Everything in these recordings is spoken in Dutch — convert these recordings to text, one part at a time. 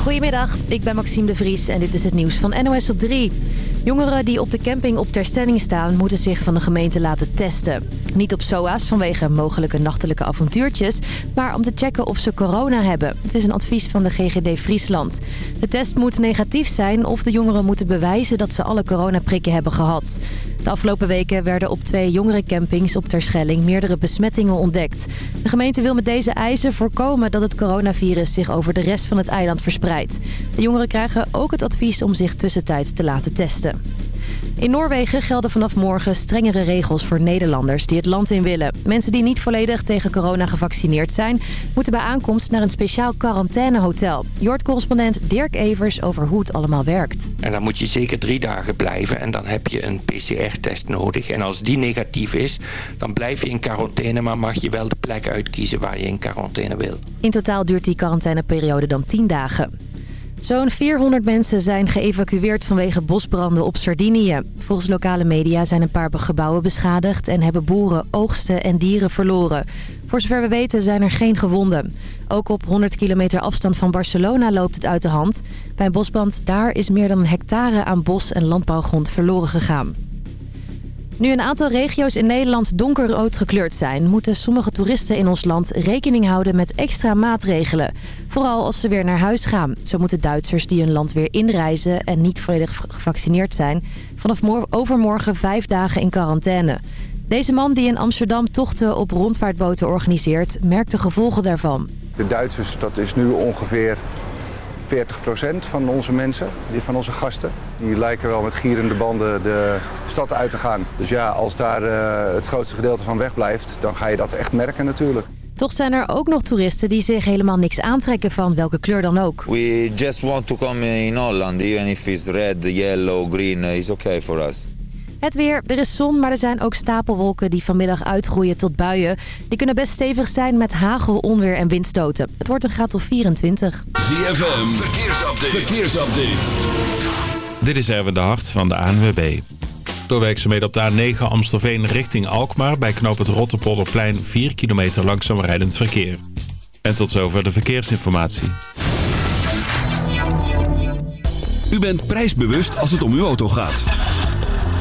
Goedemiddag, ik ben Maxime de Vries en dit is het nieuws van NOS op 3. Jongeren die op de camping op Terstelling staan... moeten zich van de gemeente laten testen. Niet op SOA's vanwege mogelijke nachtelijke avontuurtjes... maar om te checken of ze corona hebben. Het is een advies van de GGD Friesland. De test moet negatief zijn of de jongeren moeten bewijzen... dat ze alle coronaprikken hebben gehad. De afgelopen weken werden op twee jongerencampings op Terschelling meerdere besmettingen ontdekt. De gemeente wil met deze eisen voorkomen dat het coronavirus zich over de rest van het eiland verspreidt. De jongeren krijgen ook het advies om zich tussentijds te laten testen. In Noorwegen gelden vanaf morgen strengere regels voor Nederlanders die het land in willen. Mensen die niet volledig tegen corona gevaccineerd zijn... moeten bij aankomst naar een speciaal quarantainehotel. Jord-correspondent Dirk Evers over hoe het allemaal werkt. En dan moet je zeker drie dagen blijven en dan heb je een PCR-test nodig. En als die negatief is, dan blijf je in quarantaine... maar mag je wel de plek uitkiezen waar je in quarantaine wil. In totaal duurt die quarantaineperiode dan 10 dagen. Zo'n 400 mensen zijn geëvacueerd vanwege bosbranden op Sardinië. Volgens lokale media zijn een paar gebouwen beschadigd... en hebben boeren oogsten en dieren verloren. Voor zover we weten zijn er geen gewonden. Ook op 100 kilometer afstand van Barcelona loopt het uit de hand. Bij een bosbrand daar is meer dan een hectare aan bos- en landbouwgrond verloren gegaan. Nu een aantal regio's in Nederland donkerrood gekleurd zijn... moeten sommige toeristen in ons land rekening houden met extra maatregelen. Vooral als ze weer naar huis gaan. Zo moeten Duitsers die hun land weer inreizen en niet volledig gevaccineerd zijn... vanaf overmorgen vijf dagen in quarantaine. Deze man die in Amsterdam tochten op rondvaartboten organiseert... merkt de gevolgen daarvan. De Duitsers, dat is nu ongeveer 40% van onze mensen, van onze gasten. Die lijken wel met gierende banden de stad uit te gaan. Dus ja, als daar uh, het grootste gedeelte van wegblijft, dan ga je dat echt merken natuurlijk. Toch zijn er ook nog toeristen die zich helemaal niks aantrekken van welke kleur dan ook. We just want to come in Holland, even if it's red, yellow, green, is okay for us. Het weer, er is zon, maar er zijn ook stapelwolken die vanmiddag uitgroeien tot buien. Die kunnen best stevig zijn met hagel, onweer en windstoten. Het wordt een graad of 24. ZFM, verkeersupdate. verkeersupdate. Dit is Erwin de Hart van de ANWB. Doorwerkzaamheden op de A9 Amstelveen richting Alkmaar... bij knoop het Rotterpolderplein 4 kilometer langzaam rijdend verkeer. En tot zover de verkeersinformatie. U bent prijsbewust als het om uw auto gaat.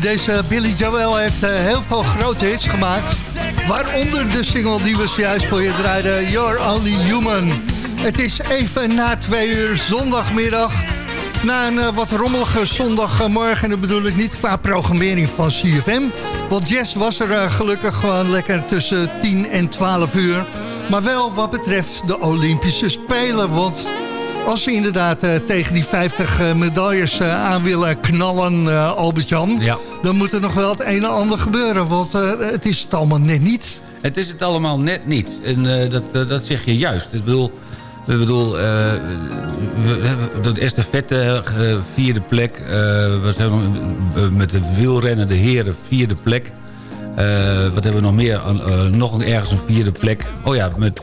Deze Billy Joel heeft uh, heel veel grote hits gemaakt. Waaronder de single die we zojuist voor je draaiden, You're Only Human. Het is even na twee uur zondagmiddag. Na een uh, wat rommelige zondagmorgen, en dat bedoel ik niet qua programmering van CFM. Want Jess was er uh, gelukkig gewoon lekker tussen 10 en 12 uur. Maar wel wat betreft de Olympische Spelen, want als ze inderdaad uh, tegen die 50 uh, medailles uh, aan willen knallen, Albert-Jan... Ja. dan moet er nog wel het een en ander gebeuren. Want het is het allemaal net niet. Het is het allemaal net niet. En dat, dat zeg je juist. Ik bedoel... Ik bedoel, we hebben de estafette vierde plek. we zijn met de wielrennen, de heren, vierde plek. wat hebben we nog meer? nog ergens een vierde plek. Oh ja, met...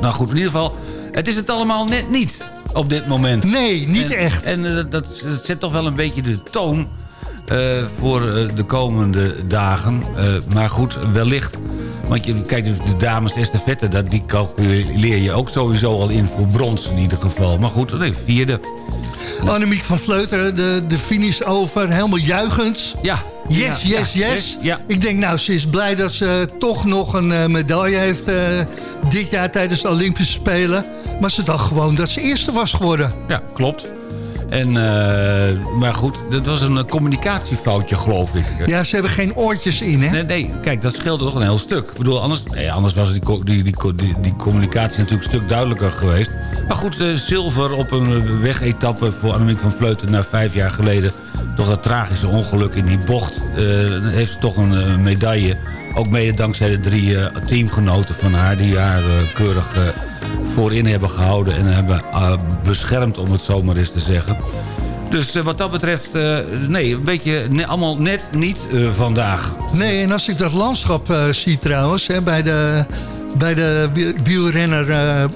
nou goed, in ieder geval... Het is het allemaal net niet op dit moment. Nee, niet echt. En uh, dat, dat, zet toch wel een beetje de toon uh, voor uh, de komende dagen. maar goed, wellicht. Want je kijkt de dames estafette, dat, die calculeer je ook sowieso al in voor brons in ieder geval. Maar goed, nee, vierde. Annemiek van Vleuten, de, de finish over, helemaal juichend. Ja. Yes, ja, yes, ja, yes. Ja. Ik denk nou, ze is blij dat ze toch nog een medaille heeft dit jaar tijdens de Olympische Spelen. Maar ze dacht gewoon dat ze eerste was geworden. Ja, klopt. En, uh, maar goed, dat was een communicatiefoutje, geloof ik. Ja, ze hebben geen oortjes in, hè? Nee, nee kijk, dat scheelt toch een heel stuk. Ik bedoel, anders, nee, anders was die, die, die, die, communicatie natuurlijk een stuk duidelijker geweest. Maar goed, uh, zilver op een wegetappe voor Annemiek van Vleuten... na vijf jaar geleden, toch dat tragische ongeluk in die bocht... Uh, heeft ze toch een medaille. Ook mede dankzij de drie teamgenoten van haar... die haar keurig voorin hebben gehouden en hebben uh, beschermd, om het zomaar eens te zeggen. Dus uh, wat dat betreft, uh, nee, een beetje ne allemaal net niet vandaag. Nee, en als ik dat landschap zie trouwens, hè, bij de bij de wielrennerbaan,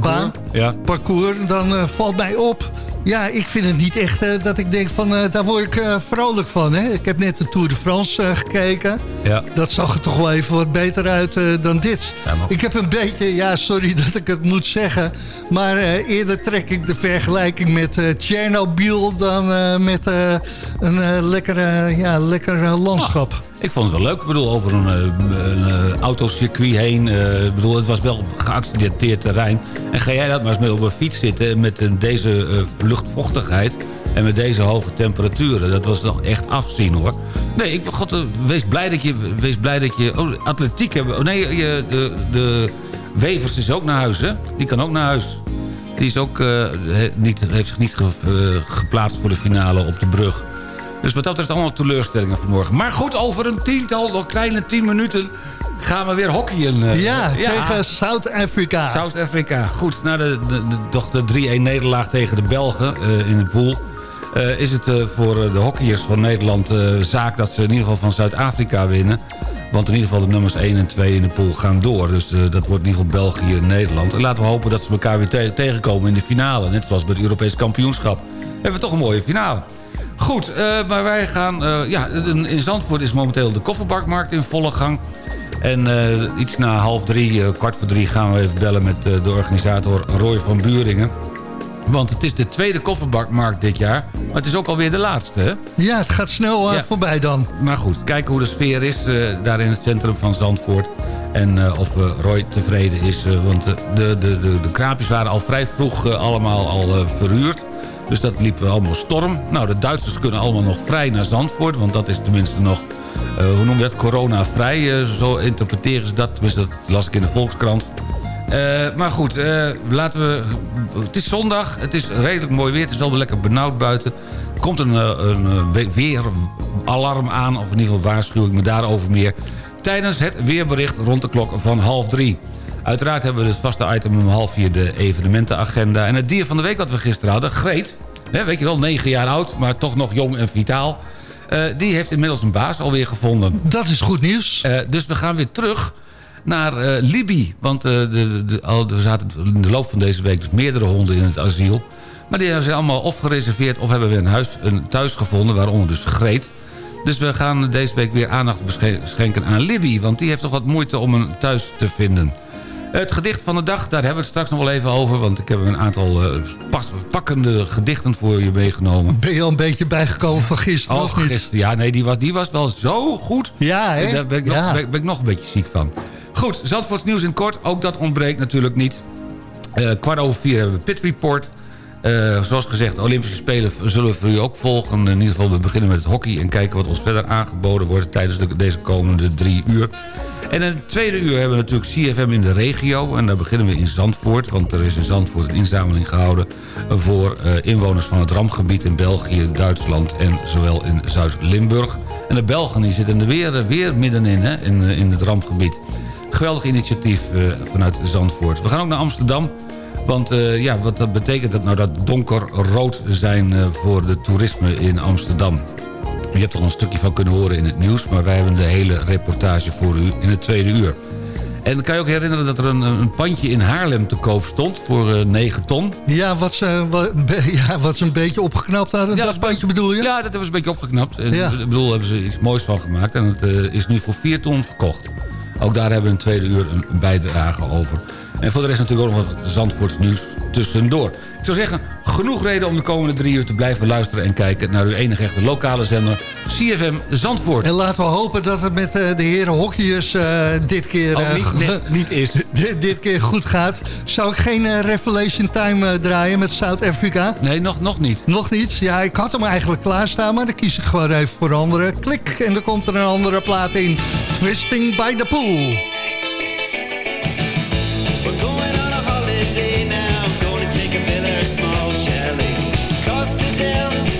parcours, ja. parcours, dan valt mij op ja, ik vind het niet echt uh, dat ik denk van, uh, daar word ik uh, vrolijk van. Hè? Ik heb net de Tour de France gekeken. Ja. Dat zag er toch wel even wat beter uit dan dit. Ja. Ik heb een beetje, ja sorry dat ik het moet zeggen... maar eerder trek ik de vergelijking met Chernobyl... dan met een lekkere, ja, lekker landschap. Ik vond het wel leuk. Ik bedoel, over een, een, een autocircuit heen. ik bedoel, het was wel geaccidenteerd terrein. En ga jij dat maar eens mee op een fiets zitten met deze luchtvochtigheid... en met deze hoge temperaturen. Dat was nog echt afzien, hoor. Nee, ik, god, wees blij dat je... Wees blij dat je oh, atletiek hebben. Oh, nee, je, de, de Wevers is ook naar huis, hè? Die kan ook naar huis. Die is ook, niet, heeft zich niet ge, geplaatst voor de finale op de brug. Dus wat dat betreft allemaal teleurstellingen vanmorgen. Maar goed, over een tiental, nog kleine tien minuten... gaan we weer hockeyen. Uh, ja, ja, tegen Zuid-Afrika. Zuid-Afrika. Goed, na de, de, de, de 3-1 nederlaag tegen de Belgen uh, in het pool... Uh, is het voor de hockeyers van Nederland zaak dat ze in ieder geval van Zuid-Afrika winnen. Want in ieder geval de nummers 1 en 2 in de pool gaan door. Dus dat wordt in ieder geval België en Nederland. En laten we hopen dat ze elkaar weer te tegenkomen in de finale. Net zoals bij het Europees kampioenschap. Hebben we toch een mooie finale. Goed, uh, maar wij gaan... Uh, ja, in Zandvoort is momenteel de kofferbakmarkt in volle gang. En uh, iets na half drie, kwart voor drie... gaan we even bellen met de organisator Roy van Buringen. Want het is de tweede kofferbakmarkt dit jaar. Maar het is ook alweer de laatste, hè? Ja, het gaat snel ja. voorbij dan. Maar goed, kijken hoe de sfeer is daar in het centrum van Zandvoort. En of Roy tevreden is. want de, de, de, de kraampjes waren al vrij vroeg allemaal al verhuurd. Dus dat liep allemaal storm. Nou, de Duitsers kunnen allemaal nog vrij naar Zandvoort. Want dat is tenminste nog, uh, hoe noem je dat, corona-vrij. Uh, zo interpreteren ze dat. Tenminste, dat las ik in de Volkskrant. maar goed, laten we... Het is zondag, het is redelijk mooi weer. Het is wel lekker benauwd buiten. Komt een, een weeralarm aan, of in ieder geval waarschuwing me daarover meer... tijdens het weerbericht rond de klok van half drie. Uiteraard hebben we het vaste item om half vier de evenementenagenda. En het dier van de week wat we gisteren hadden, Greet... Hè, weet je wel, negen jaar oud, maar toch nog jong en vitaal... Uh, die heeft inmiddels een baas alweer gevonden. Dat is goed nieuws. Uh, dus we gaan weer terug naar uh, Libië. Want de, de, de, al, er zaten in de loop van deze week dus meerdere honden in het asiel. Maar die zijn allemaal of gereserveerd of hebben weer een, huis, een thuis gevonden. Waaronder dus Greet. Dus we gaan deze week weer aandacht schenken aan Libby. Want die heeft toch wat moeite om een thuis te vinden. Het gedicht van de dag, daar hebben we het straks nog wel even over... want ik heb een aantal uh, pakkende gedichten voor je meegenomen. Ben je al een beetje bijgekomen van gisteren? Oh, gisteren. Ja, nee, die was, die was wel zo goed. Ja, hè? Daar ben ik, nog, ben, ik nog een beetje ziek van. Goed, Zandvoorts nieuws in kort. Ook dat ontbreekt natuurlijk niet. Uh, kwart over vier hebben we Pit Report... Uh, zoals gezegd, Olympische Spelen zullen we u ook volgen. In ieder geval, we beginnen met het hockey... en kijken wat ons verder aangeboden wordt... tijdens de, deze komende drie uur. En in het tweede uur hebben we natuurlijk CFM in de regio. En daar beginnen we in Zandvoort. Want er is in Zandvoort een inzameling gehouden... voor uh, inwoners van het rampgebied in België, Duitsland... en zowel in Zuid-Limburg. En de Belgen die zitten er weer, weer middenin, hè, in, in het rampgebied. Geweldig initiatief vanuit Zandvoort. We gaan ook naar Amsterdam... Want uh, ja, wat betekent dat nou dat donkerrood zijn uh, voor de toerisme in Amsterdam? U hebt er al een stukje van kunnen horen in het nieuws... maar wij hebben de hele reportage voor u in het tweede uur. En kan je ook herinneren dat er een, een pandje in Haarlem te koop stond voor uh, eh, 9 ton. Ja, wat ze, wat, ja, wat ze een beetje opgeknapt hadden, ja, dat pandje bedoel je? Ja, dat hebben ze een beetje opgeknapt. Ja. Ik bedoel, hebben ze iets moois van gemaakt. En het uh, is nu voor 4 ton verkocht. Ook daar hebben we een tweede uur een bijdrage over. En voor de rest natuurlijk ook nog wat Zandvoorts nieuws tussendoor. Ik zou zeggen, genoeg reden om de komende drie uur te blijven luisteren... en kijken naar uw enige echte lokale zender, CFM Zandvoort. En laten we hopen dat het met uh, de heren hockeyers uh, dit keer... Uh, niet, niet is. dit keer goed gaat. Zou ik geen Revelation Time draaien met South Africa? Nee, nog, nog niet. Nog niet? Ja, ik had hem eigenlijk klaarstaan, maar dan kies ik gewoon even voor andere. Klik, en dan komt er een andere plaat in. Twisting by the Pool. yeah.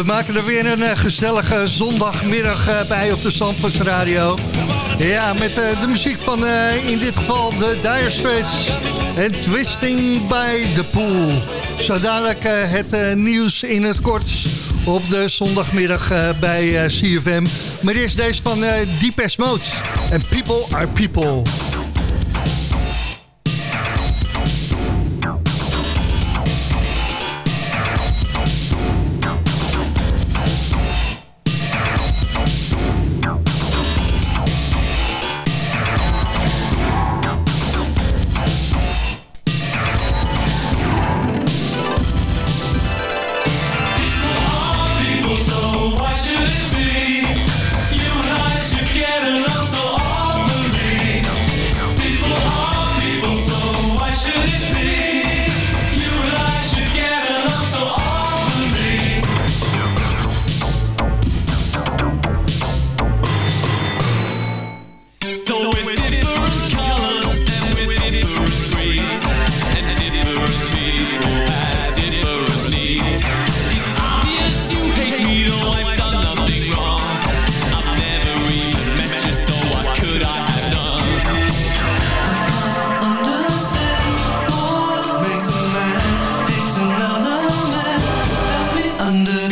We maken er weer een gezellige zondagmiddag bij op de Zandvoorts Radio. Ja, met de muziek van in dit geval de Dire Straits en Twisting by the Pool. Zo dadelijk het nieuws in het kort op de zondagmiddag bij CFM. Maar eerst deze van Deepest Mode. En People are People. under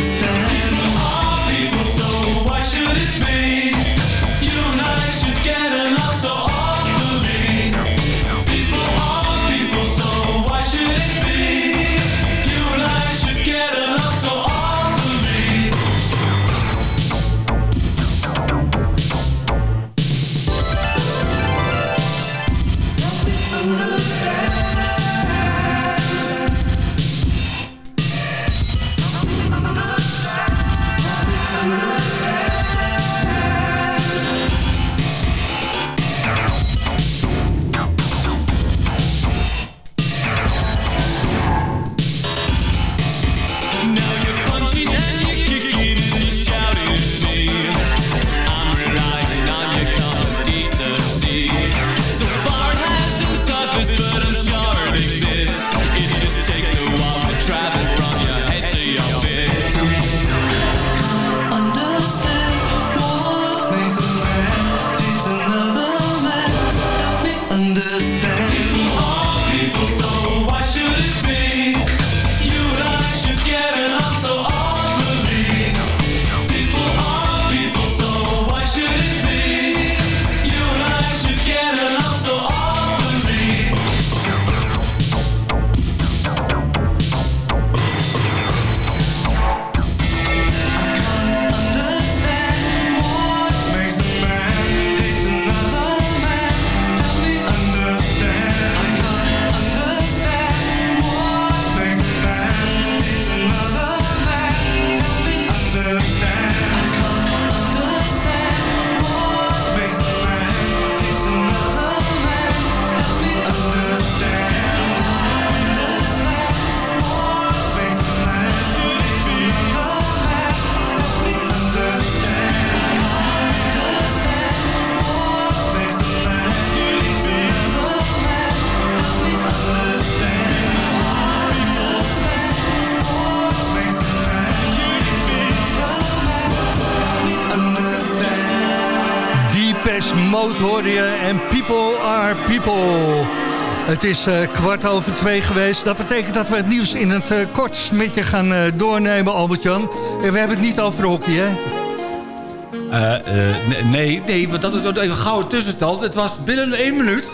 en People Are People. Het is uh, kwart over twee geweest. Dat betekent dat we het nieuws in het uh, kort met je gaan uh, doornemen, Albert-Jan. En we hebben het niet over hockey, hè? nee, nee, want dat is even een gouden tussenstand. Het was binnen één minuut.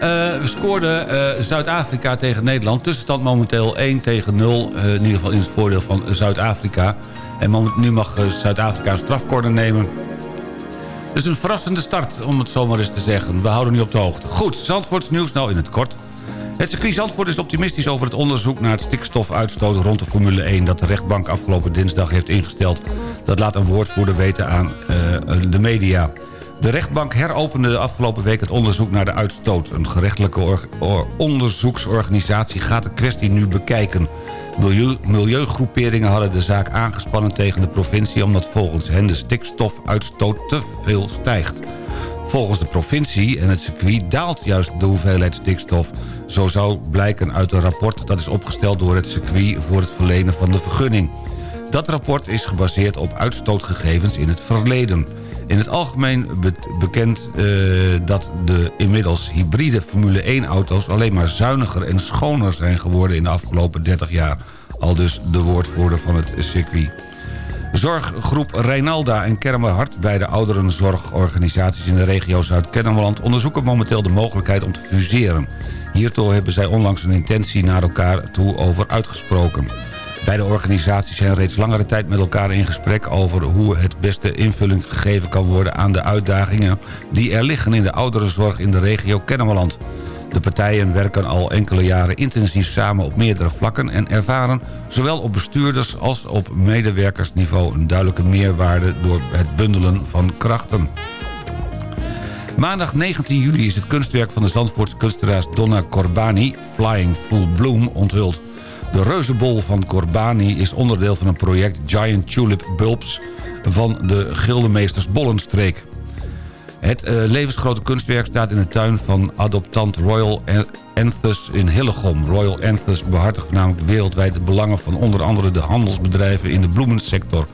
we scoorden Zuid-Afrika tegen Nederland. Tussenstand momenteel 1 tegen 0. in ieder geval in het voordeel van Zuid-Afrika. En nu mag Zuid-Afrika een strafcorner nemen dus een verrassende start, om het zomaar eens te zeggen. We houden nu op de hoogte. Goed, Zandvoorts nieuws nou in het kort. Het circuit Zandvoort is optimistisch over het onderzoek naar het stikstofuitstoot rond de Formule 1... dat de rechtbank afgelopen dinsdag heeft ingesteld. Dat laat een woordvoerder weten aan uh, de media. De rechtbank heropende de afgelopen week het onderzoek naar de uitstoot. Een gerechtelijke onderzoeksorganisatie gaat de kwestie nu bekijken. Milieu milieugroeperingen hadden de zaak aangespannen tegen de provincie... omdat volgens hen de stikstofuitstoot te veel stijgt. Volgens de provincie en het circuit daalt juist de hoeveelheid stikstof. Zo zou blijken uit een rapport dat is opgesteld door het circuit... voor het verlenen van de vergunning. Dat rapport is gebaseerd op uitstootgegevens in het verleden. In het algemeen bekend uh, dat de inmiddels hybride Formule 1 auto's... alleen maar zuiniger en schoner zijn geworden in de afgelopen 30 jaar. Al dus de woordvoerder van het circuit. Zorggroep Reinalda en Kermerhart... beide ouderenzorgorganisaties in de regio Zuid-Kennemerland... onderzoeken momenteel de mogelijkheid om te fuseren. Hiertoe hebben zij onlangs een intentie naar elkaar toe over uitgesproken. Beide organisaties zijn reeds langere tijd met elkaar in gesprek... over hoe het beste invulling gegeven kan worden aan de uitdagingen... die er liggen in de ouderenzorg in de regio Kennemerland. De partijen werken al enkele jaren intensief samen op meerdere vlakken... en ervaren zowel op bestuurders als op medewerkersniveau... een duidelijke meerwaarde door het bundelen van krachten. Maandag 19 juli is het kunstwerk van de Zandvoortse kunstenaars Donna Corbani... Flying Full Bloom onthuld. De reuzenbol van Corbani is onderdeel van een project Giant Tulip Bulbs... van de Gildemeesters Bollenstreek. Het uh, levensgrote kunstwerk staat in de tuin van adoptant Royal Anthus in Hillegom. Royal Anthus behartigt namelijk wereldwijd de belangen van onder andere de handelsbedrijven in de bloemensector.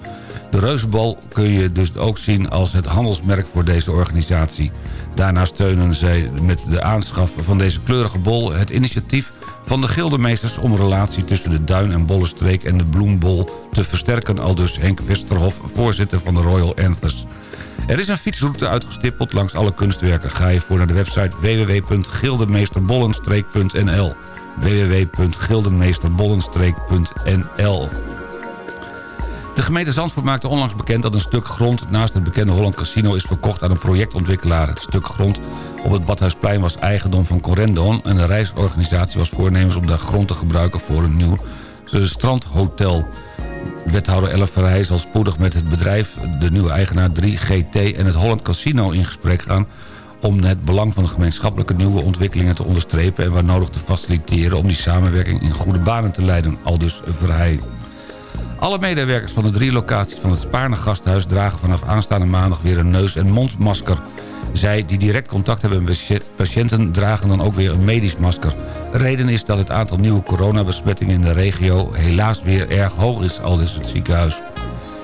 De reuzenbal kun je dus ook zien als het handelsmerk voor deze organisatie. Daarna steunen zij met de aanschaf van deze kleurige bol het initiatief van de gildemeesters om relatie tussen de Duin- en Bollenstreek en de Bloembol te versterken, al dus Henk Westerhof, voorzitter van de Royal Anthus. Er is een fietsroute uitgestippeld langs alle kunstwerken. Ga je voor naar de website www.gildemeesterbollenstreek.nl www.gildemeesterbollenstreek.nl de gemeente Zandvoort maakte onlangs bekend dat een stuk grond... naast het bekende Holland Casino is verkocht aan een projectontwikkelaar. Het stuk grond op het Badhuisplein was eigendom van Corendon... en de reisorganisatie was voornemens om daar grond te gebruiken voor een nieuw strandhotel. Wethouder Ella Verheij zal spoedig met het bedrijf, de nieuwe eigenaar 3GT... en het Holland Casino in gesprek gaan om het belang van de gemeenschappelijke nieuwe ontwikkelingen te onderstrepen... en waar nodig te faciliteren om die samenwerking in goede banen te leiden, aldus Verheij. Alle medewerkers van de drie locaties van het Spaarne Gasthuis... dragen vanaf aanstaande maandag weer een neus- en mondmasker. Zij die direct contact hebben met patiënten dragen dan ook weer een medisch masker. reden is dat het aantal nieuwe coronabesmettingen in de regio... helaas weer erg hoog is, al is het ziekenhuis.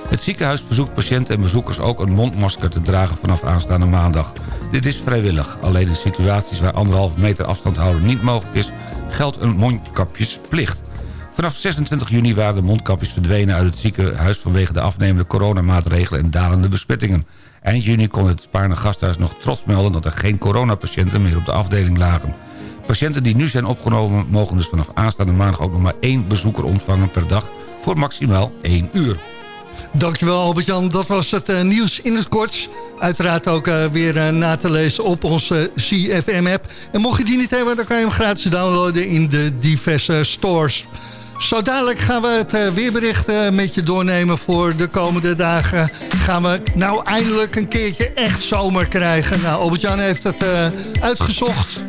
Het ziekenhuis verzoekt patiënten en bezoekers ook een mondmasker te dragen vanaf aanstaande maandag. Dit is vrijwillig. Alleen in situaties waar anderhalve meter afstand houden niet mogelijk is... geldt een mondkapjesplicht. Vanaf 26 juni waren de mondkapjes verdwenen uit het ziekenhuis... vanwege de afnemende coronamaatregelen en dalende besmettingen. Eind juni kon het Spaarne Gasthuis nog trots melden... dat er geen coronapatiënten meer op de afdeling lagen. Patiënten die nu zijn opgenomen mogen dus vanaf aanstaande maandag... ook nog maar één bezoeker ontvangen per dag voor maximaal één uur. Dankjewel Albert-Jan, dat was het uh, nieuws in het kort. Uiteraard ook uh, weer uh, na te lezen op onze CFM-app. En mocht je die niet hebben, dan kan je hem gratis downloaden in de diverse stores. Zo dadelijk gaan we het uh, weerbericht met je doornemen voor de komende dagen. Gaan we nou eindelijk een keertje echt zomer krijgen. Nou, Albert-Jan heeft het uh, uitgezocht.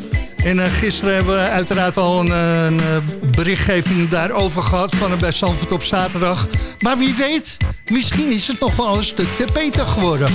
En gisteren hebben we uiteraard al een, een berichtgeving daarover gehad... van bij Zandvoort op zaterdag. Maar wie weet, misschien is het nog wel een stukje beter geworden.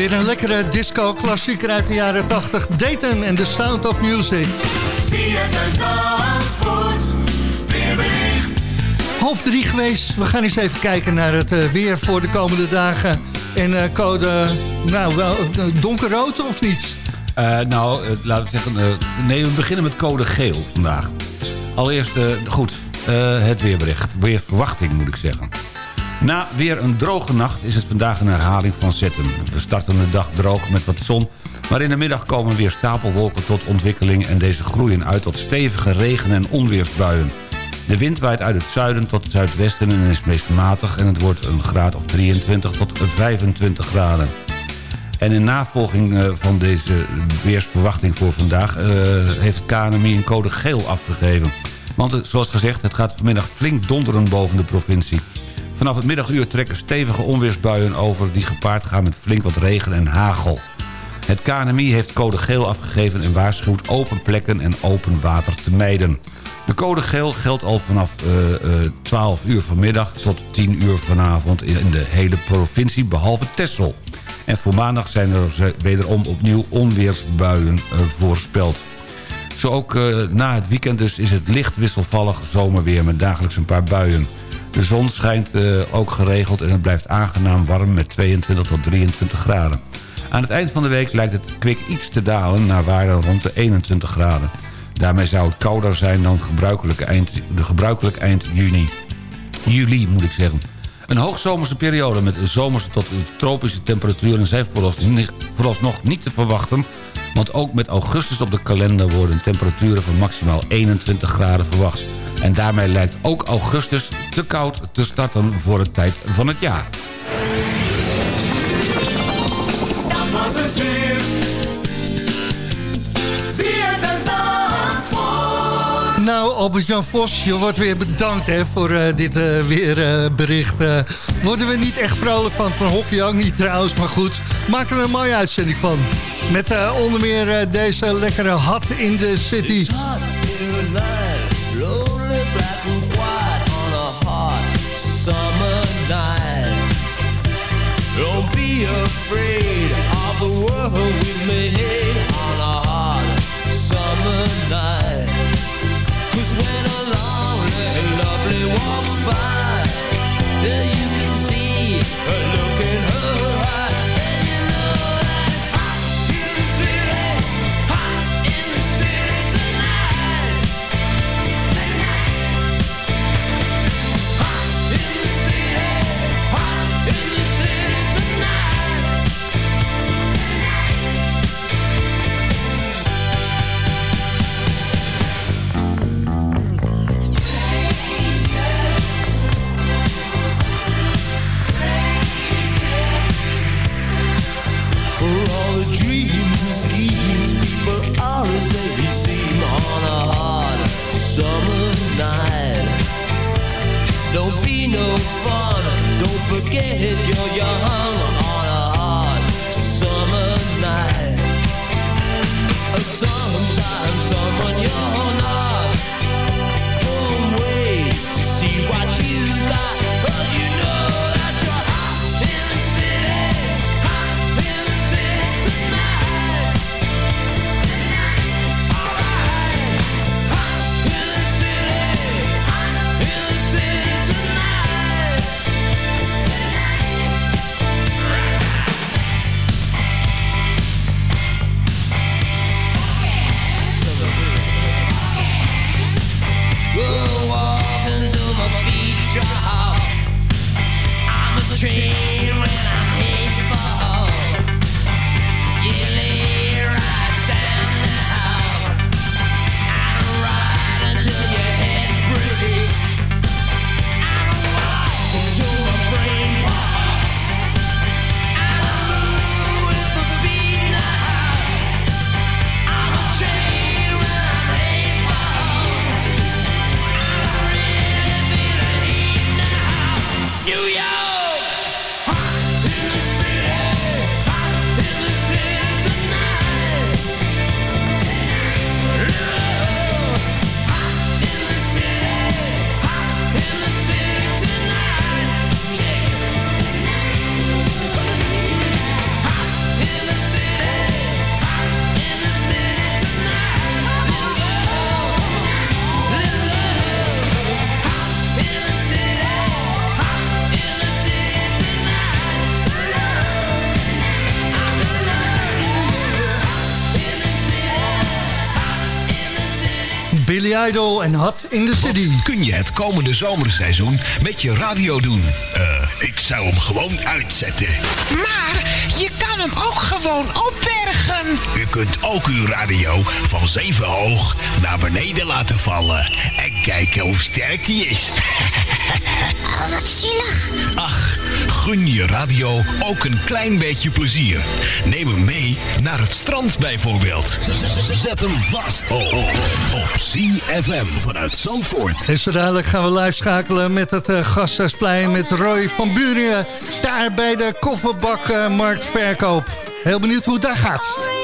Weer een lekkere disco-klassieker uit de jaren 80. Dayton en The Sound of Music. Half drie geweest. We gaan eens even kijken naar het uh, weer voor de komende dagen. En uh, code, nou wel, uh, donkerrood of niet? nou, laten we zeggen, nee, we beginnen met code geel vandaag. Allereerst, goed, het weerbericht. Weerverwachting moet ik zeggen. Na weer een droge nacht is het vandaag een herhaling van zetten. We starten de dag droog met wat zon... maar in de middag komen weer stapelwolken tot ontwikkeling... en deze groeien uit tot stevige regen- en onweersbuien. De wind waait uit het zuiden tot het zuidwesten en is meest matig... en het wordt een graad of 23 tot 25 graden. En in navolging eh, van deze weersverwachting voor vandaag... Uh, heeft het KNMI een code geel afgegeven. Want eh, zoals gezegd, het gaat vanmiddag flink donderen boven de provincie. Vanaf het middaguur trekken stevige onweersbuien over... die gepaard gaan met flink wat regen en hagel. Het KNMI heeft code geel afgegeven en waarschuwt open plekken en open water te mijden. De code geel geldt al vanaf uh, uh, 12 uur vanmiddag tot 10 uur vanavond in de hele provincie, behalve Texel. En voor maandag zijn er wederom opnieuw onweersbuien uh, voorspeld. Zo ook na het weekend dus is het licht wisselvallig zomerweer met dagelijks een paar buien. De zon schijnt uh, ook geregeld en het blijft aangenaam warm met 22 tot 23 graden. Aan het eind van de week lijkt het kwik iets te dalen naar waarde rond de 21 graden. Daarmee zou het kouder zijn dan gebruikelijke eind, de gebruikelijk eind juni. Juli moet ik zeggen. Een hoogzomerse periode met zomerse tot tropische temperaturen zijn vooralsnog niet te verwachten... want ook met augustus op de kalender worden temperaturen van maximaal 21 graden verwacht. En daarmee lijkt ook augustus te koud te starten voor de tijd van het jaar. Dat was het weer. Nou, Albert-Jan Vos, je wordt weer bedankt hè, voor uh, dit uh, weerbericht. Uh, worden we niet echt vrolijk van, van hockey ook niet trouwens, maar goed. Maken er een mooie uitzending van. Met onder meer deze lekkere hot in the city. Afraid of the world we made on a hot summer night. Cause when a lonely lovely walks by, Fun, don't forget you're young on a hot summer night. Sometimes someone you're not Hot in the City. Wat kun je het komende zomerseizoen met je radio doen? Eh, ik zou hem gewoon uitzetten. Maar je kan hem ook gewoon opbergen. U kunt ook uw radio van zeven hoog naar beneden laten vallen. En kijken hoe sterk die is. Oh, wat zielig. Ach, gun je radio ook een klein beetje plezier. Neem hem mee naar het strand bijvoorbeeld. Zet hem vast op, CFM vanuit Zandvoort. En zo dadelijk gaan we live schakelen met het uh, met Roy van Buringen. Daar bij de kofferbakmarktverkoop. Heel benieuwd hoe het daar gaat.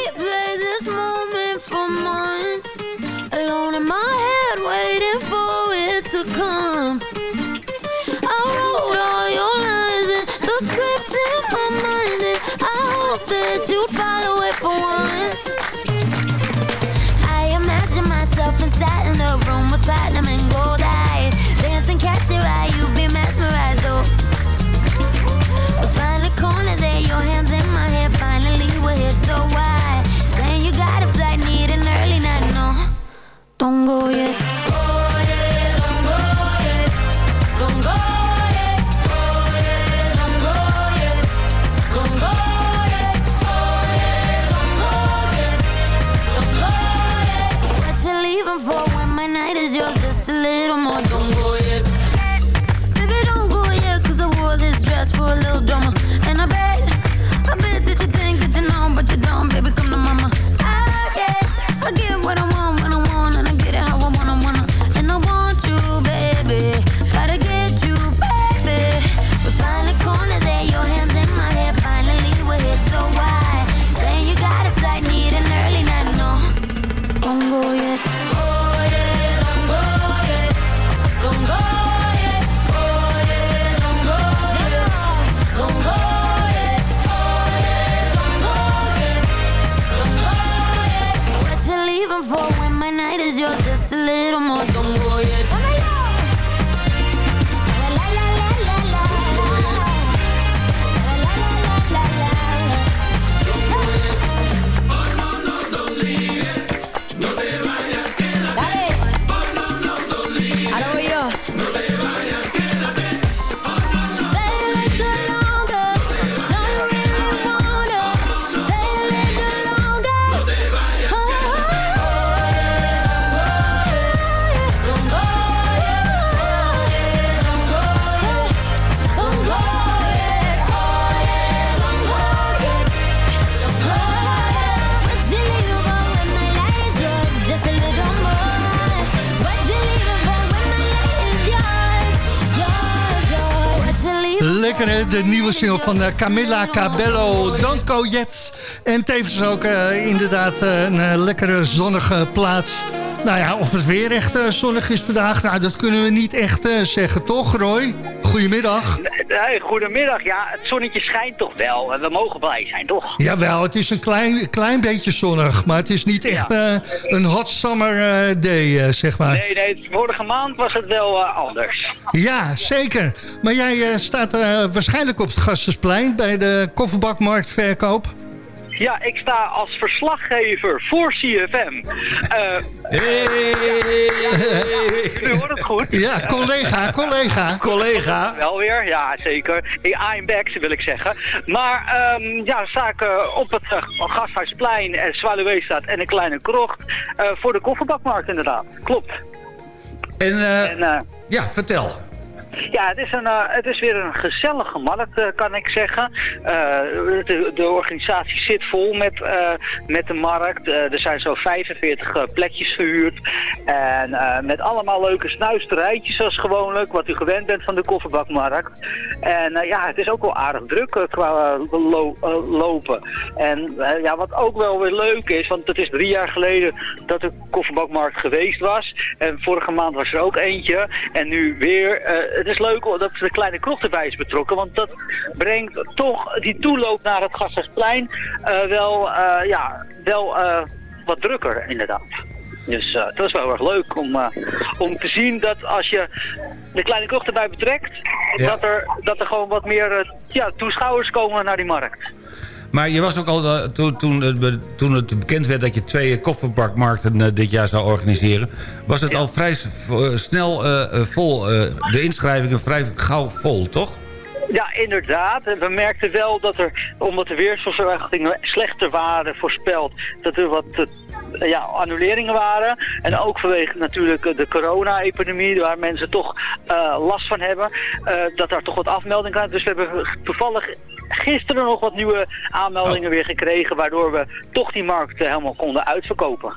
Single van uh, Camilla Cabello, Don't Go. En tevens ook uh, inderdaad uh, een lekkere zonnige plaats. Nou ja, of het weer echt zonnig is vandaag, nou, dat kunnen we niet echt zeggen, toch Roy? Goedemiddag. Nee, goedemiddag. Ja, het zonnetje schijnt toch wel. En we mogen blij zijn, toch? Jawel, het is een klein, klein beetje zonnig. Maar het is niet echt ja. een hot summer day, zeg maar. Nee, nee. Vorige maand was het wel anders. Ja, zeker. Maar jij staat waarschijnlijk op het Gastensplein bij de kofferbakmarktverkoop. Ja, ik sta als verslaggever voor CFM. Uh, hey. ja, u hoort het goed. Ja, collega, collega. collega. Wel weer, ja zeker. I'm back, wil ik zeggen. Maar um, ja, sta ik uh, op het uh, Gasthuisplein en Zwaluweestraat en een kleine krocht voor de kofferbakmarkt inderdaad. Klopt. En, en ja, vertel. Ja, het is, een, uh, het is weer een gezellige markt, uh, kan ik zeggen. Uh, de, organisatie zit vol met, met de markt. er zijn zo'n 45 plekjes verhuurd. En met allemaal leuke snuisterijtjes zoals gewoonlijk, wat u gewend bent van de kofferbakmarkt. En ja, het is ook wel aardig druk qua lo lopen. En ja, wat ook wel weer leuk is, want het is drie jaar geleden dat de kofferbakmarkt geweest was. En vorige maand was er ook eentje. En nu weer het is leuk dat de kleine krocht erbij is betrokken. Want dat brengt toch die toeloop naar het Gasthuisplein uh, wel, uh, ja, wel uh, wat drukker inderdaad. Dus uh, dat is wel erg leuk om, uh, om te zien dat als je de kleine krocht erbij betrekt, ja. dat, er, dat er gewoon wat meer uh, ja, toeschouwers komen naar die markt. Maar je was ook al, eh, toen, toen, het be- toen het bekend werd dat je twee kofferbakmarkten eh, dit jaar zou organiseren... was het al vrij eh, snel vol, de inschrijvingen vrij gauw vol, toch? Ja, inderdaad. En we merkten wel dat er, omdat de weersverwachtingen slechter waren voorspeld, dat er wat ja, annuleringen waren. En ook vanwege natuurlijk de corona-epidemie, waar mensen toch last van hebben, dat daar toch wat afmeldingen kwamen. Dus we hebben toevallig gisteren nog wat nieuwe aanmeldingen weer gekregen, waardoor we toch die markt eh, helemaal konden uitverkopen.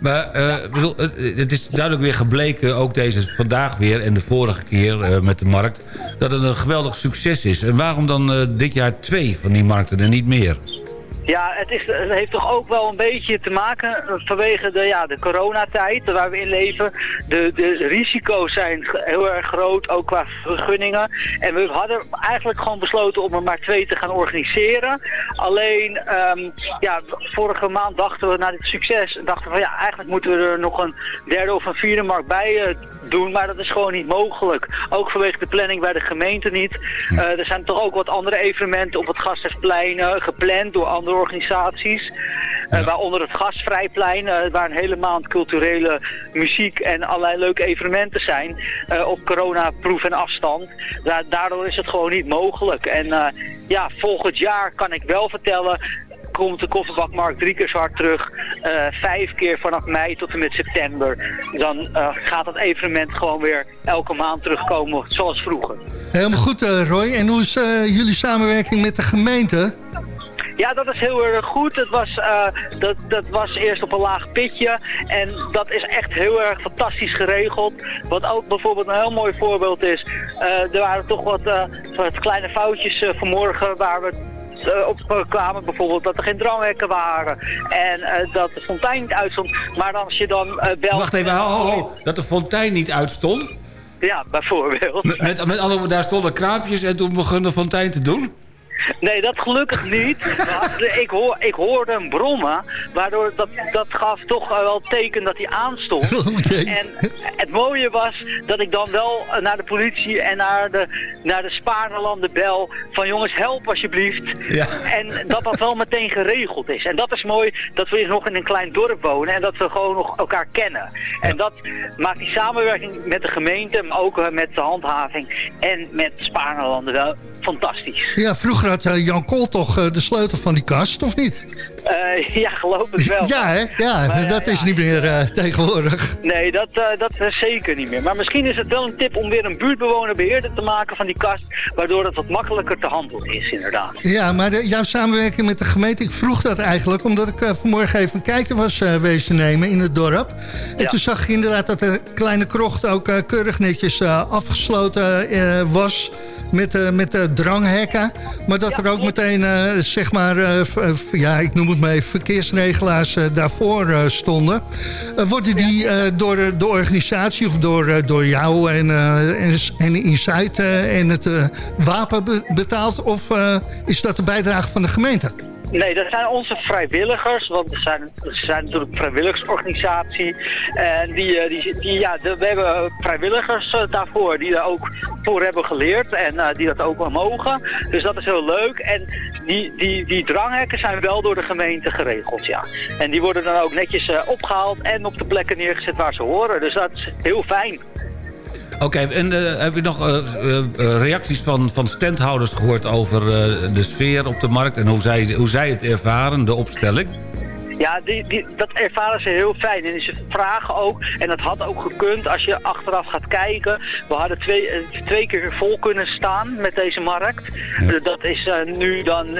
Maar ik bedoel, het, is duidelijk weer gebleken, ook deze vandaag weer en de vorige keer eh, met de markt... dat het een geweldig succes is. En waarom dan dit jaar twee van die markten en niet meer? Ja, het, is, het heeft toch ook wel een beetje te maken eh, vanwege de, ja, de coronatijd waar we in leven. De, de risico's zijn heel erg groot, ook qua vergunningen. En we hadden eigenlijk gewoon besloten om er maar twee te gaan organiseren. Alleen, ehm, ja, vorige maand dachten we na dit succes, dachten we van ja, eigenlijk moeten we er nog een derde of een vierde markt bij eh, doen. Maar dat is gewoon niet mogelijk. Ook vanwege de planning bij de gemeente niet. Eh, er zijn toch ook wat andere evenementen op het Gasthuisplein gepland door andere organisaties. Eh, waaronder het Gasvrijplein, eh, waar een hele maand culturele muziek en allerlei leuke evenementen zijn. eh, op coronaproef en afstand. Da- daardoor is het gewoon niet mogelijk. En ja, volgend jaar kan ik wel vertellen komt de kofferbakmarkt drie keer zo hard terug. vijf keer vanaf mei tot en met september. Dan gaat dat evenement gewoon weer elke maand terugkomen zoals vroeger. Helemaal goed, Roy. En hoe is jullie samenwerking met de gemeente? Ja, dat is heel erg goed. Het was, eh, dat, dat was eerst op een laag pitje. En dat is echt heel erg fantastisch geregeld. Wat ook bijvoorbeeld een heel mooi voorbeeld is. eh, er waren toch wat, eh, wat kleine foutjes vanmorgen waar we op kwamen. Bijvoorbeeld dat er geen dranghekken waren. En dat de fontein niet uitstond. Maar als je dan eh belt... Wacht even, ho, ho, ho, dat de fontein niet uitstond? Ja, bijvoorbeeld. Met, met, woorden, daar stonden kraampjes en toen begon de fontein te doen? Nee, dat gelukkig niet. Maar ik, hoor, ik hoorde hem brommen, waardoor dat, dat gaf toch wel teken dat hij aanstond. En het mooie was dat ik dan wel naar de politie en naar de, naar de Spaarlanden bel van jongens help alsjeblieft. Ja. En dat dat wel meteen geregeld is. En dat is mooi dat we nog in een klein dorp wonen en dat we gewoon nog elkaar kennen. En dat maakt die samenwerking met de gemeente, maar ook eh, met de handhaving en met Spaarlanden wel fantastisch. Ja, vroeger had eh, Jan Kool toch eh, de sleutel van die kast, of niet? Eh, ja, geloof het wel. Ja, hè? Ja, Maar, dat ja, is niet meer tegenwoordig. Nee, dat, eh, dat is zeker niet meer. Maar misschien is het wel een tip om weer een buurtbewoner beheerder te maken van die kast. Waardoor het wat makkelijker te handelen is, inderdaad. Ja, maar de, jouw samenwerking met de gemeente, ik vroeg dat eigenlijk... omdat ik vanmorgen even een kijkje was wezen nemen in het dorp. En Ja. toen zag ik inderdaad dat de kleine krocht ook keurig netjes afgesloten was... Met, eh, met de dranghekken. Maar dat er ook meteen, eh, zeg maar, eh, eh, ja, ik noem het maar even, verkeersregelaars eh, daarvoor eh, stonden. Eh, worden die eh, door de, de organisatie of door, eh, door jou en, eh en, en Insight eh, en het eh, wapen be- betaald? Of eh, is dat de bijdrage van de gemeente? Nee, dat zijn onze vrijwilligers, want we zijn, zijn natuurlijk een vrijwilligersorganisatie. En die, eh, die, ja, we hebben vrijwilligers eh, daarvoor die daar ook voor hebben geleerd en eh, die dat ook wel mogen. Dus dat is heel leuk. En die, die, die dranghekken zijn wel door de gemeente geregeld, ja. En die worden dan ook netjes eh, opgehaald en op de plekken neergezet waar ze horen. Dus dat is heel fijn. Oké, en eh, heb je nog eh, eh, reacties van, van standhouders gehoord over de sfeer op de markt... en hoe zij, hoe zij het ervaren, de opstelling? Ja, die, die, dat ervaren ze heel fijn. En ze vragen ook, en dat had ook gekund als je achteraf gaat kijken. We hadden twee, eh, twee keer vol kunnen staan met deze markt. Eh, Dat is eh, nu dan,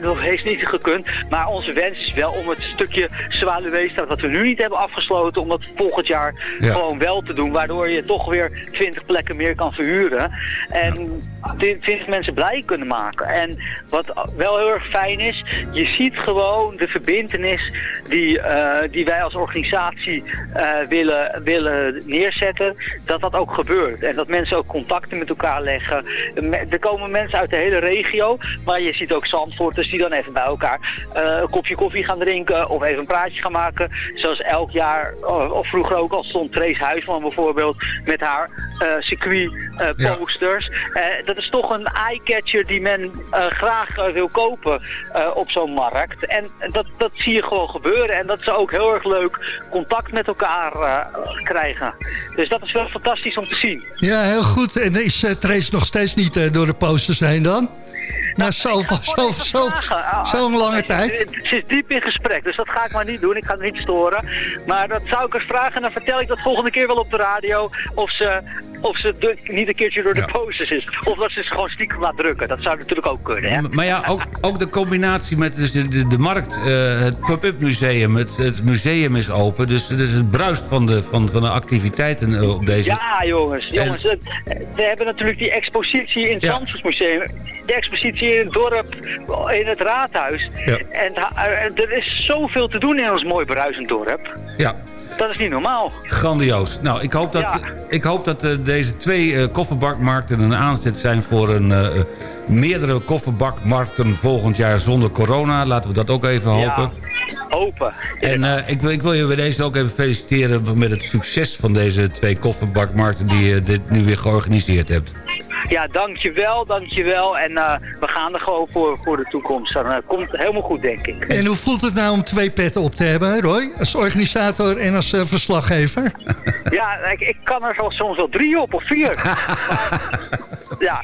nog heeft niet gekund. Maar onze wens is wel om het stukje Zwaluweestraat, wat we nu niet hebben afgesloten, om dat volgend jaar Ja. gewoon wel te doen. Waardoor je toch weer 20 plekken meer kan verhuren. En 20 mensen blij kunnen maken. En wat wel heel erg fijn is, je ziet gewoon de verbindenis betekenis die, eh, die wij als organisatie eh, willen, willen neerzetten, dat dat ook gebeurt. En dat mensen ook contacten met elkaar leggen. Er komen mensen uit de hele regio, maar je ziet ook Zandvoorters die dan even bij elkaar een kopje koffie gaan drinken of even een praatje gaan maken. Zoals elk jaar, of vroeger ook al stond Trace Huisman bijvoorbeeld met haar circuit posters. dat is toch een eye-catcher die men graag wil kopen op zo'n markt. En dat, dat zie je gewoon gebeuren. En dat ze ook heel erg leuk contact met elkaar uh, krijgen. Dus dat is wel fantastisch om te zien. Ja, heel goed. En is uh, Trace nog steeds niet uh, door de posters heen dan? Na zo'n zo, zo, zo, lange tijd. Ze is diep in gesprek, dus dat ga ik maar niet doen. Ik ga het niet storen. Maar dat zou ik eens vragen en dan vertel ik dat volgende keer wel op de radio. Of ze, of ze niet een keertje door de posters is. Of dat ze het gewoon stiekem laat drukken. Dat zou natuurlijk ook kunnen. Hè? Maar ja, ook, ook de combinatie met dus de, de, de markt, uh, het pop-up museum. Het, het, museum is open. Dus, dus het bruist van de, van, van de activiteiten eh, op deze... Ja, jongens. jongens en... we hebben natuurlijk die expositie in het ja. Museum. De expositie in het dorp, in het raadhuis. Ja. En er is zoveel te doen in ons mooi bruisend dorp. Ja. Dat is niet normaal. Grandioos. Nou, ik hoop dat, ja. ik hoop dat uh, deze twee uh, kofferbakmarkten een aanzet zijn voor een, uh, meerdere kofferbakmarkten volgend jaar zonder corona. Laten we dat ook even hopen. Ja, hopen. En ik, wil, ik wil je bij deze ook even feliciteren met het succes van deze twee kofferbakmarkten die je dit nu weer georganiseerd hebt. Ja, dankjewel, dankjewel. En uh, we gaan er gewoon voor, voor de toekomst. Dan uh, komt het helemaal goed, denk ik. En hoe voelt het nou om twee petten op te hebben, Roy? Als organisator en als uh, verslaggever? Ja, ik, ik kan er soms wel drie op of vier. maar, ja,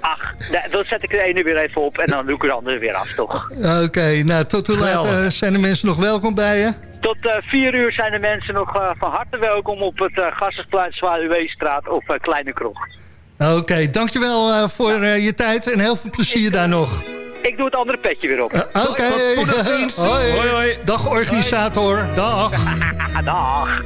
Ach, dan zet ik de ene weer even op en dan doe ik de andere weer af, toch? Oké, okay, nou, tot hoe laat zijn de mensen nog welkom bij je? Tot uh, vier uur zijn de mensen nog uh, van harte welkom op het uh, Gassersplein Zwaluweestraat of Kleine Krocht. Oké, okay, dankjewel uh, voor uh, je tijd en heel veel plezier ik, daar nog. Ik doe het andere petje weer op. Uh, Oké, okay. hoi. hoi. hoi. Dag organisator, hoi. dag. dag.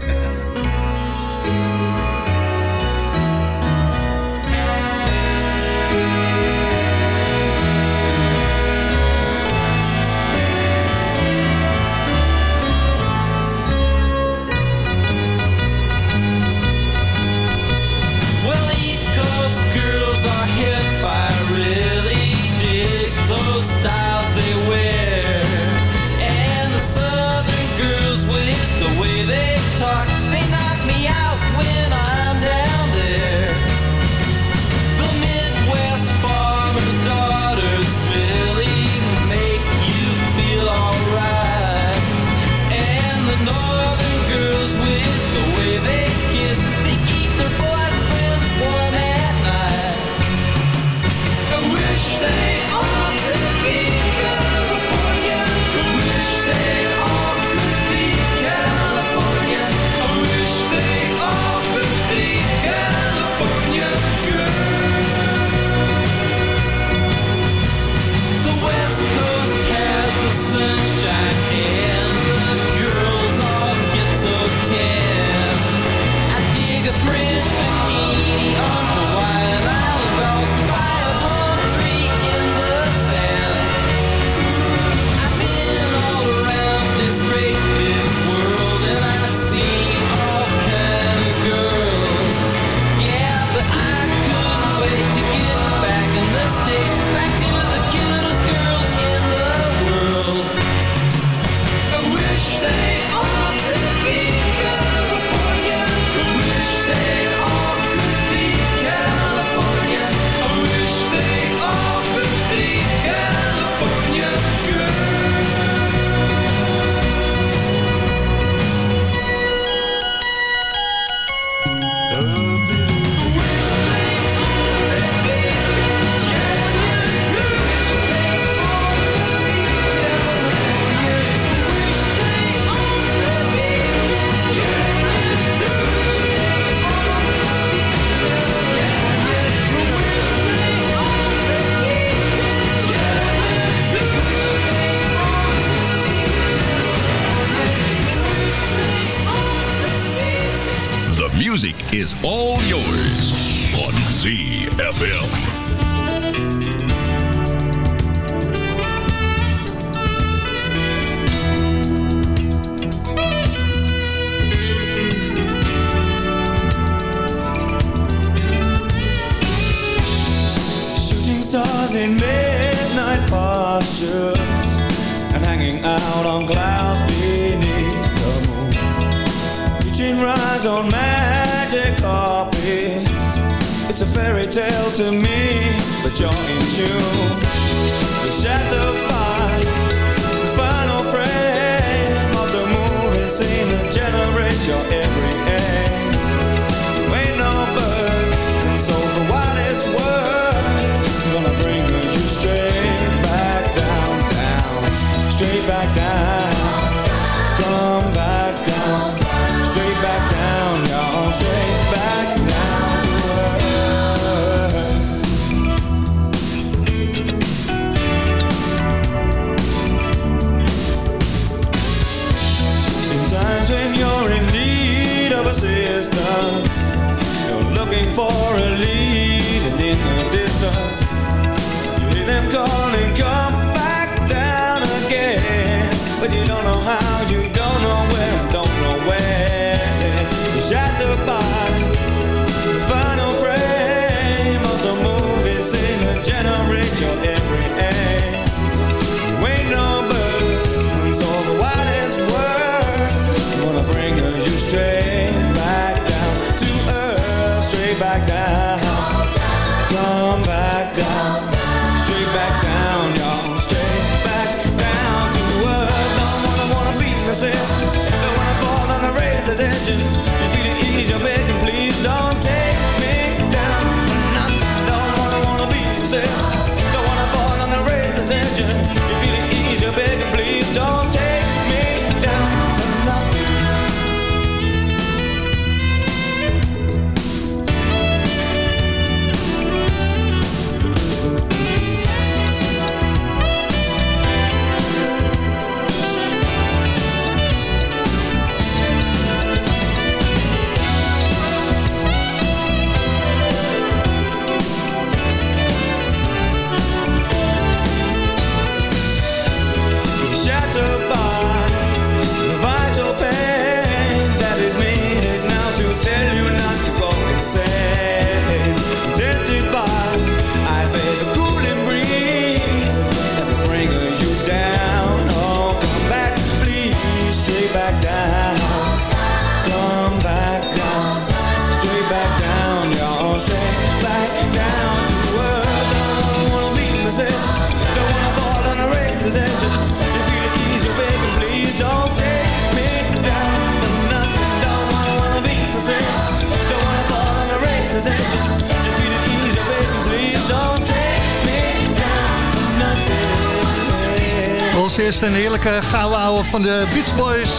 Eerste een heerlijke gouden ouwe van de Beach Boys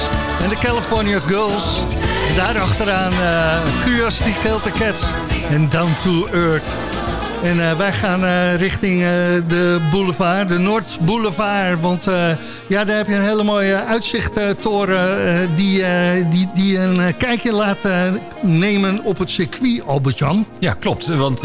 en de California Girls. Daarachteraan uh, Curiosity Killed the Cats en Down to Earth. En eh, wij gaan eh, richting eh, de boulevard, de Noord Boulevard. Want eh, ja, daar heb je een hele mooie uitzichttoren eh, die, eh, die, die een eh, kijkje laat eh, nemen op het circuit, Albert-Jan. Ja, klopt. Want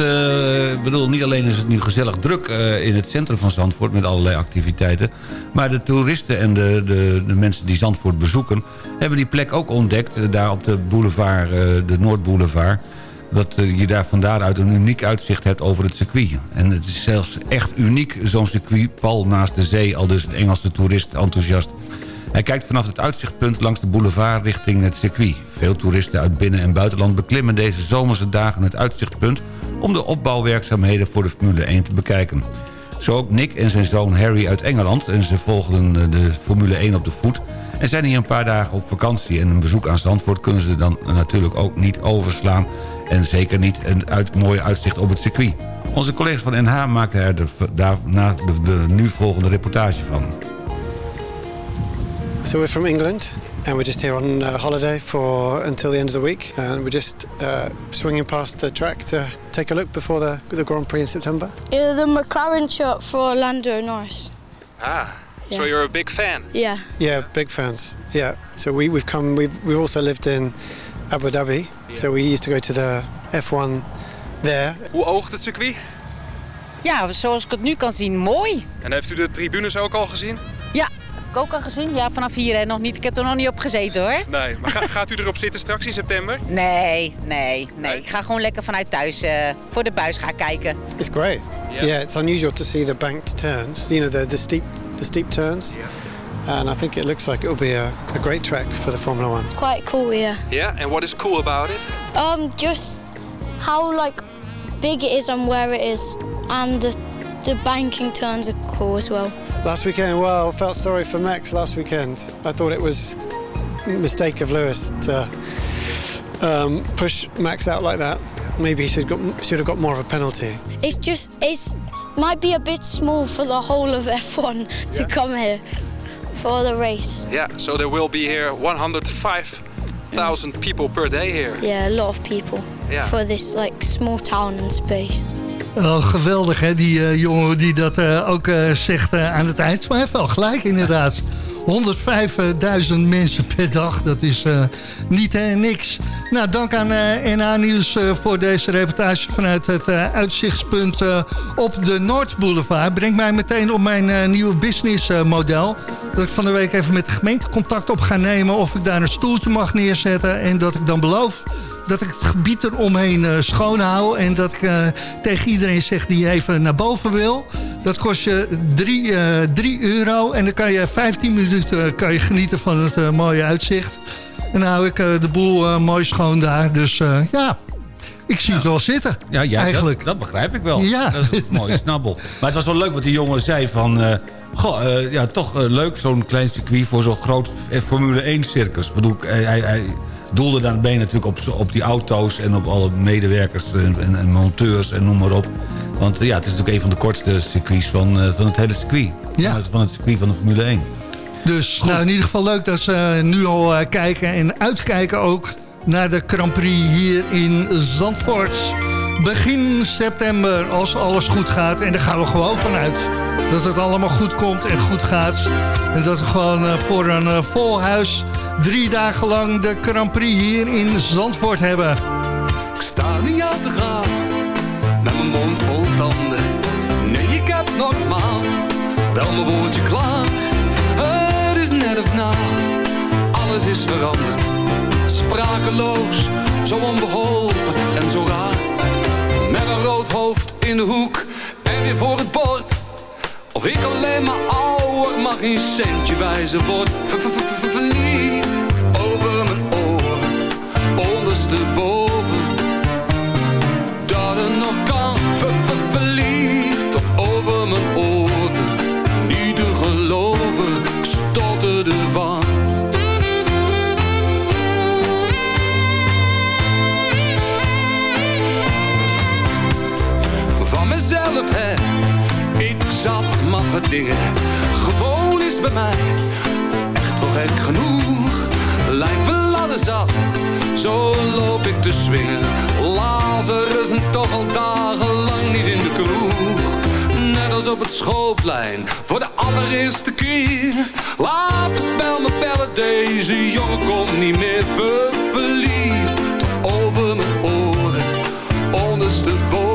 bedoel, niet alleen is het nu gezellig druk in het centrum van Zandvoort... met allerlei activiteiten... maar de toeristen en de, de, de mensen die Zandvoort bezoeken... hebben die plek ook ontdekt, daar op de boulevard, de Noordboulevard... dat eh, je daar van daaruit een uniek uitzicht hebt over het circuit. En het is zelfs echt uniek, zo'n circuit, pal naast de zee... al dus een Engelse toerist enthousiast... Hij kijkt vanaf het uitzichtpunt langs de boulevard richting het circuit. Veel toeristen uit binnen- en buitenland beklimmen deze zomerse dagen het uitzichtpunt... om de opbouwwerkzaamheden voor de Formule 1 te bekijken. Zo ook Nick en zijn zoon Harry uit Engeland... en ze volgden eh, de Formule 1 op de voet... en zijn hier een paar dagen op vakantie. En een bezoek aan Zandvoort kunnen ze dan natuurlijk ook niet overslaan... en zeker niet een uit, mooie uitzicht op het circuit. Onze collega's van NH maakten er de, daarna de, de nu volgende reportage van. So we're from England and we're just here on uh, holiday for until the end of the week and we're just uh, swinging past the track to take a look before the, the Grand Prix in September. Yeah, the McLaren shot for Lando Norris. Ah, so Yeah. you're a big fan. Yeah. Yeah, big fans. Yeah, so we, we've come, we've, we've also lived in Abu Dhabi, so we used to go to the F1 there. Hoe oogt het circuit? Ja, zoals ik het nu kan zien, mooi. En heeft u de tribunes ook al gezien? Ja, ik ook al gezien. Ja, vanaf hier hè, nog niet. Ik heb er nog niet op gezeten hoor. Nee, maar ga- gaat u erop zitten straks in september? Nee, nee, nee. Ik ga gewoon lekker vanuit thuis eh, voor de buis gaan kijken. It's great. Yeah. it's unusual to see the banked turns, you know, the, the steep the steep turns. And I think it looks like it will be a, a great track for the Formula One. Quite cool, yeah. Yeah, and what is cool about it? Um, just how like big it is and where it is, and the the banking turns are cool as well. Last weekend, well, I felt sorry for Max last weekend. I thought it was a mistake of Lewis to um, push Max out like that. Maybe he should got, should have got more of a penalty. It's just it's might be a bit small for the whole of F1 to come here for the race. Yeah, so there will be here 105,000 people per day here. Yeah, a lot of people Yeah. for this like small town and space. Oh, geweldig, hè, die eh, jongen die dat eh, ook eh, zegt eh, aan het eind. Maar hij heeft wel gelijk, inderdaad. 105.000 mensen per dag, dat is eh, niet eh, niks. Nou, dank aan eh NA Nieuws voor deze reportage vanuit het uitzichtspunt op de Noordboulevard. Brengt mij meteen op mijn nieuwe businessmodel. dat ik van de week even met de gemeente contact op ga nemen... of ik daar een stoeltje mag neerzetten en dat ik dan beloof dat ik het gebied eromheen uh, schoon hou... en dat ik uh, tegen iedereen zeg die even naar boven wil. Dat kost je 3 euro en dan kan je 15 minuten kan je genieten van het mooie uitzicht. En dan hou ik de boel mooi schoon daar. Dus ja, ik zie het wel zitten, Ja, ja eigenlijk. Dat, dat begrijp ik wel. Ja. Dat is een mooie snabbel. Maar het was wel leuk wat die jongen zei van... eh, goh, eh, ja, toch eh, leuk zo'n klein circuit voor zo'n groot eh, Formule 1 circus. Ik bedoel, hij, hij doelde dan ben je natuurlijk op, op die auto's... en op alle medewerkers en, en, en monteurs en noem maar op. Want eh, ja, het is natuurlijk een van de kortste circuits van, eh, van het hele circuit. Ja. Van, het, van het circuit van de Formule 1. Dus nou, in ieder geval leuk dat ze nu al eh, kijken en uitkijken ook naar de Grand Prix hier in Zandvoort. Begin september, als alles goed gaat. En daar gaan we gewoon vanuit dat het allemaal goed komt en goed gaat. En dat we gewoon eh, voor een eh, vol huis drie dagen lang de Grand Prix hier in Zandvoort hebben. Ik sta niet aan te gaan, met mijn mond vol tanden. Nee, ik heb normaal wel mijn woordje klaar. Het is net of na, alles is veranderd. Sprakeloos, zo onbeholpen en zo raar. Met een rood hoofd in de hoek en weer voor het bord. Of ik alleen maar ouder mag een centje wijzen word. Ver, ver, ver, ver- verliefd over mijn oren, ondersteboven. Dat het nog kan, ver, ver- verliefd over mijn oren. Niet te geloven, stotterde van. Van mezelf, hè, ik zat dingen. Gewoon is bij mij echt wel gek genoeg. Lijkt wel alles zat, zo loop ik te swingen. Lazarus en toch al dagenlang niet in de kroeg. Net als op het schoolplein, voor de allereerste keer. Laat de bel me bellen, deze jongen komt niet meer ver verliefd. Over mijn oren, ondersteboven.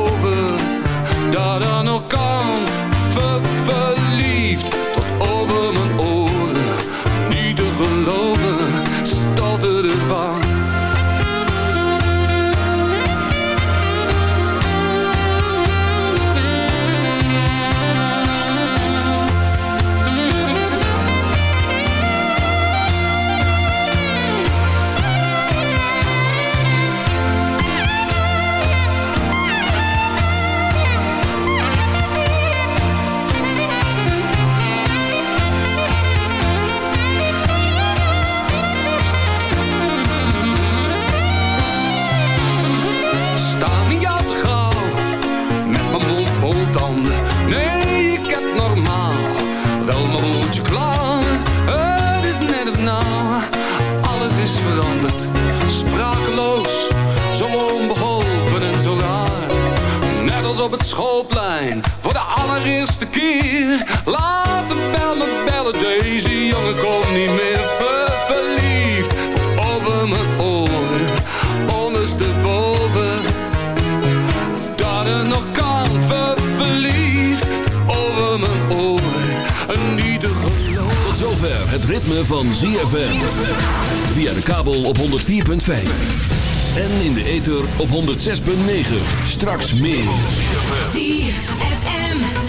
Voor de allereerste keer. Laat de bel me bellen, deze jongen komt niet meer ver verliefd. Over mijn oren, ondersteboven. Dat het nog kan, ver verliefd. Over mijn oren, en niet te geloven. Tot Tot zover het ritme van ZFM. Via de kabel op 104.5. En in de ether op 106.9. Straks meer.